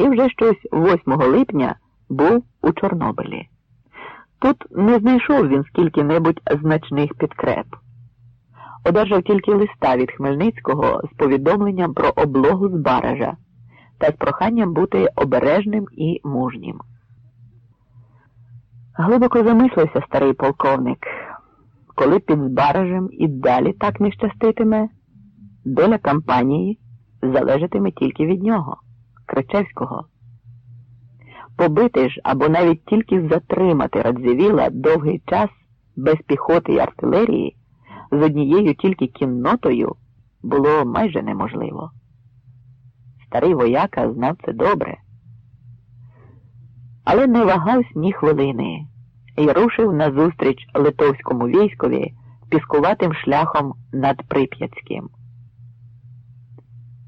і вже щось 8 липня був у Чорнобилі. Тут не знайшов він скільки-небудь значних підкреп. Одержав тільки листа від Хмельницького з повідомленням про облогу з баража та з проханням бути обережним і мужнім. Глибоко замислився старий полковник, коли під Збаражем і далі так не щаститиме, доля кампанії залежатиме тільки від нього, Кричевського. Побити ж або навіть тільки затримати Радзивіла довгий час без піхоти і артилерії з однією тільки кіннотою було майже неможливо. Старий вояка знав це добре, але не вагався ні хвилини і рушив назустріч литовському військові піскуватим шляхом над Прип'ятським.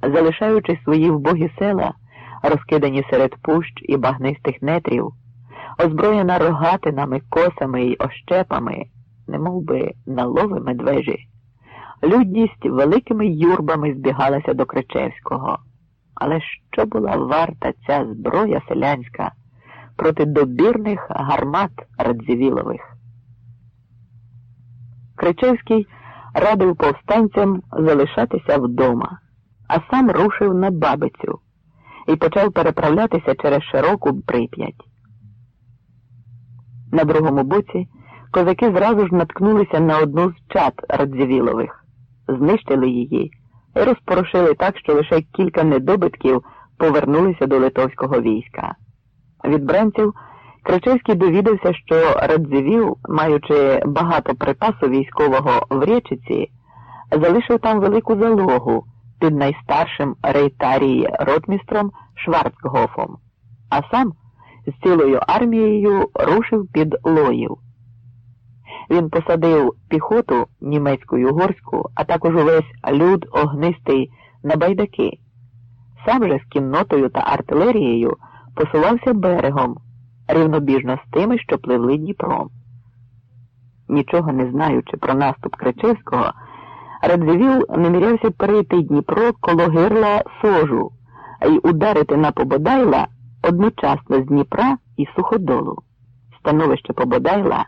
Залишаючи свої вбогі села, розкидані серед пущ і багнистих нетрів, озброєна рогатинами, косами й ощепами, немов би налови медвежі, людність великими юрбами збігалася до Кричевського. Але що була варта ця зброя селянська проти добірних гармат Радзивілових? Кричевський радив повстанцям залишатися вдома, а сам рушив на бабицю і почав переправлятися через широку прип'ять. На другому боці козаки зразу ж наткнулися на одну з чат Радзивілових, знищили її і розпорошили так, що лише кілька недобитків повернулися до литовського війська. Від бранців Кричевський довідався, що Радзивіл, маючи багато припасу військового в Рєчиці, залишив там велику залогу під найстаршим рейтарії ротмістром Шварцгофом, а сам з цілою армією рушив під Лоїв. Він посадив піхоту німецьку й а також увесь люд огнистий на байдаки. Сам же з кіннотою та артилерією посувався берегом, рівнобіжно з тими, що пливли Дніпром. Нічого не знаючи про наступ Кричевського, Радзивіл намірявся перейти Дніпро коло гирла Сожу й ударити на Пободайла одночасно з Дніпра і Суходолу. Становище Пободайла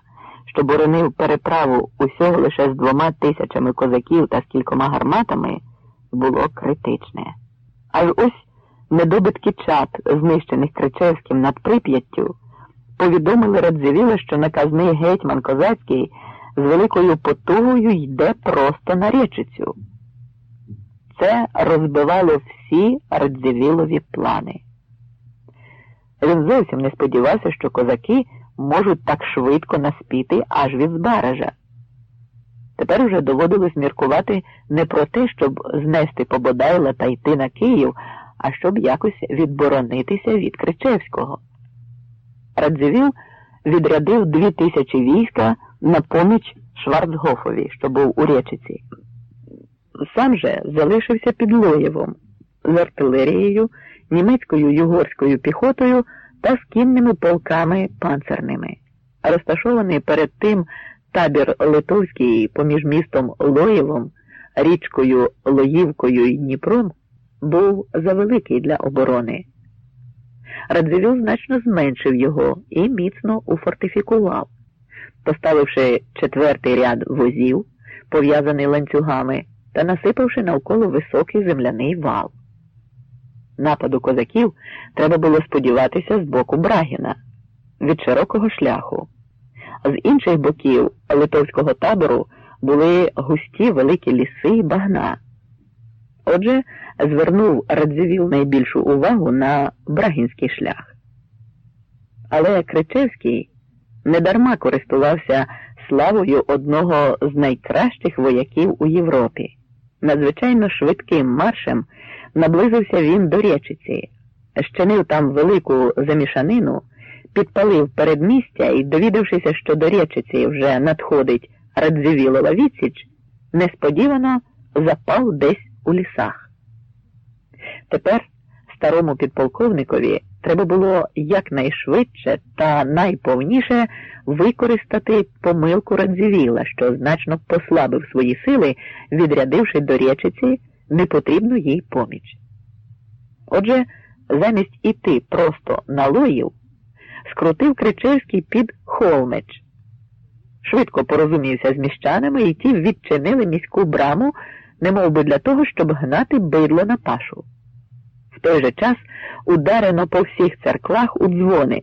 що боронив переправу усього лише з двома тисячами козаків та з кількома гарматами, було критичне. Аж ось недобитки чат, знищених Кричевським над Прип'яттю, повідомили Радзивіла, що наказний гетьман козацький з великою потугою йде просто на річицю. Це розбивало всі Радзивілові плани. Він зовсім не сподівався, що козаки можуть так швидко наспіти аж від збаража. Тепер уже доводилось міркувати не про те, щоб знести Пободайла та йти на Київ, а щоб якось відборонитися від Кричевського. Радзивіл відрядив дві тисячі війська на поміч Шварцгофові, що був у Речиці. Сам же залишився під Лоєвом з артилерією, німецькою югорською піхотою та з кінними полками панцерними. Розташований перед тим табір Литовський поміж містом Лоєвом, річкою Лоївкою і Дніпром був завеликий для оборони. Радзивіл значно зменшив його і міцно уфортифікував, поставивши четвертий ряд возів, пов'язаний ланцюгами, та насипавши навколо високий земляний вал. Нападу козаків треба було сподіватися з боку Брагіна від широкого шляху. З інших боків литовського табору були густі великі ліси і багна. Отже, звернув Радзивіл найбільшу увагу на Брагінський шлях. Але Кричевський недарма користувався славою одного з найкращих вояків у Європі, надзвичайно швидким маршем наблизився він до Речиці, щинив там велику замішанину, підпалив передмістя і, довідавшися, що до Речиці вже надходить Радзивілова відсіч, несподівано запав десь у лісах. Тепер старому підполковникові треба було якнайшвидше та найповніше використати помилку Радзивіла, що значно послабив свої сили, відрядивши до Речиці непотрібну їй поміч. Отже, замість іти просто на лоїв, скрутив Кричевський під Холмич. Швидко порозумівся з міщанами, і ті відчинили міську браму, немов би для того, щоб гнати бидло на пашу. Той же час ударено по всіх церквах у дзвони.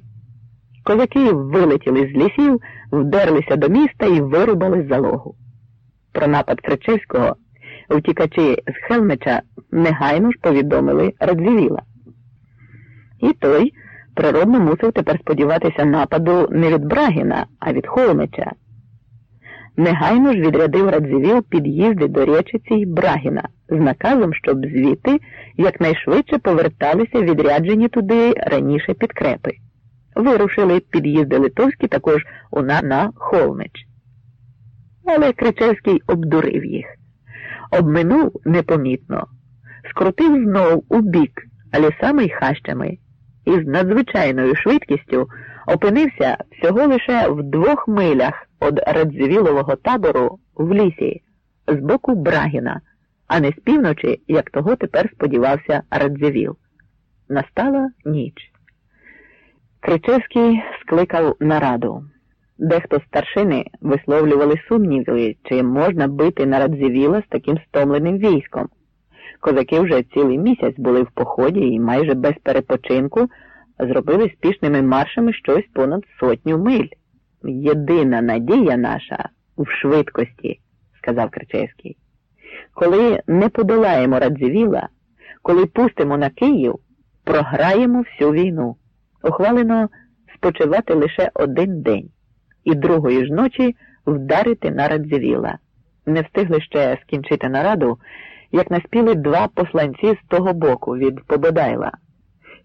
Козаки вилетіли з лісів, вдерлися до міста і вирубали залогу. Про напад Кричевського втікачі з Хелмича негайно ж повідомили Радзівіла. І той природно мусив тепер сподіватися нападу не від Брагіна, а від Холмича. Негайно ж відрядив Радзівіл під'їзди до Речиці й Брагіна з наказом, щоб звідти якнайшвидше поверталися відряджені туди раніше підкрепи. Вирушили під'їзди Литовські також у на, на Холмич. Але Кричевський обдурив їх, обминув непомітно, скрутив знов у бік лісами й хащами і з надзвичайною швидкістю опинився всього лише в двох милях від Радзивілового табору в лісі з боку Брагіна, а не з півночі, як того тепер сподівався Радзивіл. Настала ніч. Кричевський скликав нараду. Дехто з старшини висловлювали сумніви, чи можна бити на Радзивіла з таким стомленим військом. Козаки вже цілий місяць були в поході і майже без перепочинку зробили спішними маршами щось понад сотню миль. Єдина надія наша в швидкості, сказав Кричевський. Коли не подолаємо Радзивіла, коли пустимо на Київ, програємо всю війну. Ухвалено спочивати лише один день і другої ж ночі вдарити на Радзивіла. Не встигли ще скінчити нараду, як наспіли два посланці з того боку від Пободайла.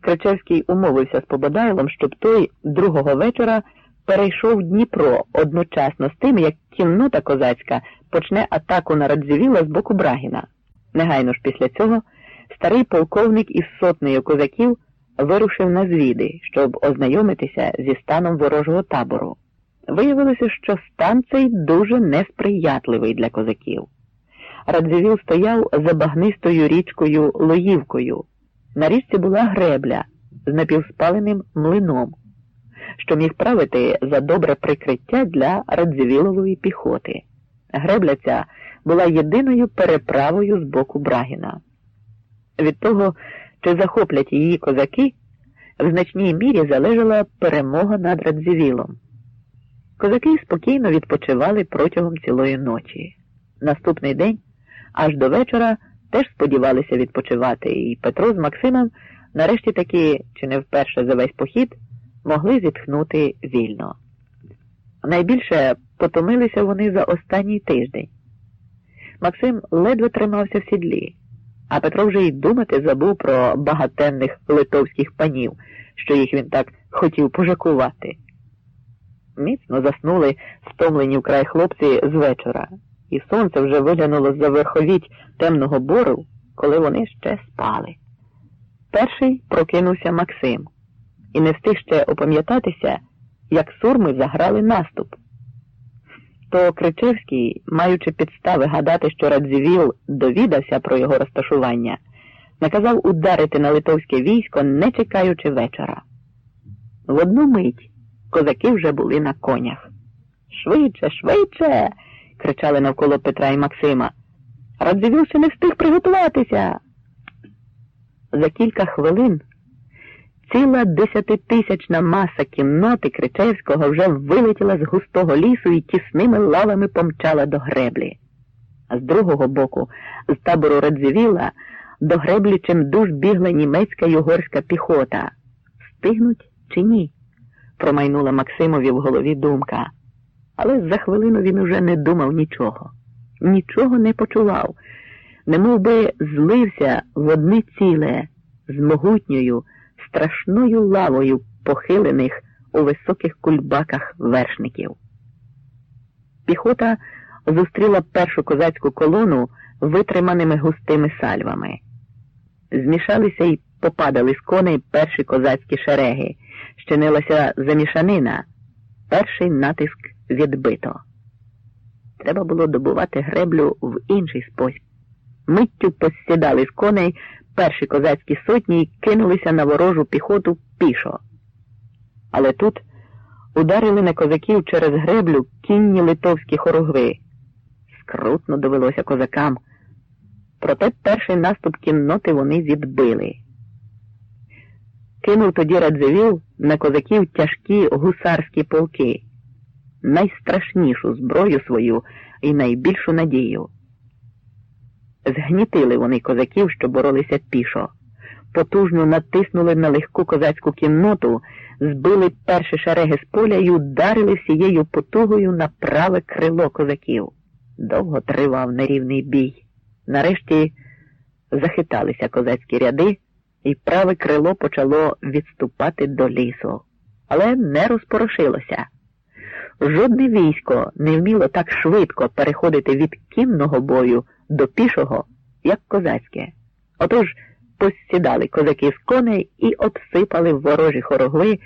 Кричевський умовився з Пободайлом, щоб той другого вечора перейшов Дніпро одночасно з тим, як кіннота козацька почне атаку на Радзивіла з боку Брагіна. Негайно ж після цього старий полковник із сотнею козаків вирушив на звіди, щоб ознайомитися зі станом ворожого табору. Виявилося, що стан цей дуже несприятливий для козаків. Радзивіл стояв за багнистою річкою Лоївкою. На річці була гребля з напівспаленим млином, що міг правити за добре прикриття для Радзивілової піхоти. Гребля ця була єдиною переправою з боку Брагіна. Від того, чи захоплять її козаки, в значній мірі залежала перемога над Радзивілом. Козаки спокійно відпочивали протягом цілої ночі. Наступний день, аж до вечора, теж сподівалися відпочивати, і Петро з Максимом, нарешті таки, чи не вперше за весь похід, могли зітхнути вільно. Найбільше потомилися вони за останній тиждень. Максим ледве тримався в сідлі, а Петро вже й думати забув про багатенних литовських панів, що їх він так хотів пожакувати. Міцно заснули стомлені вкрай хлопці з вечора, і сонце вже виглянуло за верховіть темного бору, коли вони ще спали. Перший прокинувся Максим і не встиг ще опам'ятатися, як сурми заграли наступ. То Кричевський, маючи підстави гадати, що Радзивіл довідався про його розташування, наказав ударити на литовське військо, не чекаючи вечора. В одну мить козаки вже були на конях. Швидше, швидше. кричали навколо Петра і Максима. Радзивіл ще не встиг приготуватися. За кілька хвилин ціла десятитисячна маса кінноти Кричевського вже вилетіла з густого лісу і тісними лавами помчала до греблі. А з другого боку, з табору Радзивіла, до греблі чимдуж бігла німецька югорська піхота. Стигнуть чи ні? промайнула Максимові в голові думка. Але за хвилину він уже не думав нічого, нічого не почував, немов би злився в одне ціле з могутньою, страшною лавою похилених у високих кульбаках вершників. Піхота зустріла першу козацьку колону витриманими густими сальвами. Змішалися й попадали з коней перші козацькі шереги, щинилася замішанина, перший натиск відбито. Треба було добувати греблю в інший спосіб. Миттю посідали з коней перші козацькі сотні кинулися на ворожу піхоту пішо. Але тут ударили на козаків через греблю кінні литовські хорогви. Скрутно довелося козакам. Проте перший наступ кінноти вони відбили. Кинув тоді Радзивіл на козаків тяжкі гусарські полки, найстрашнішу зброю свою і найбільшу надію. Згнітили вони козаків, що боролися пішо, потужно натиснули на легку козацьку кінноту, збили перші шереги з поля і ударили всією потугою на праве крило козаків. Довго тривав нерівний бій. Нарешті захиталися козацькі ряди, і праве крило почало відступати до лісу, але не розпорошилося. Жодне військо не вміло так швидко переходити від кінного бою до пішого, як козацьке. Отож посідали козаки з коней і обсипали ворожі хорогви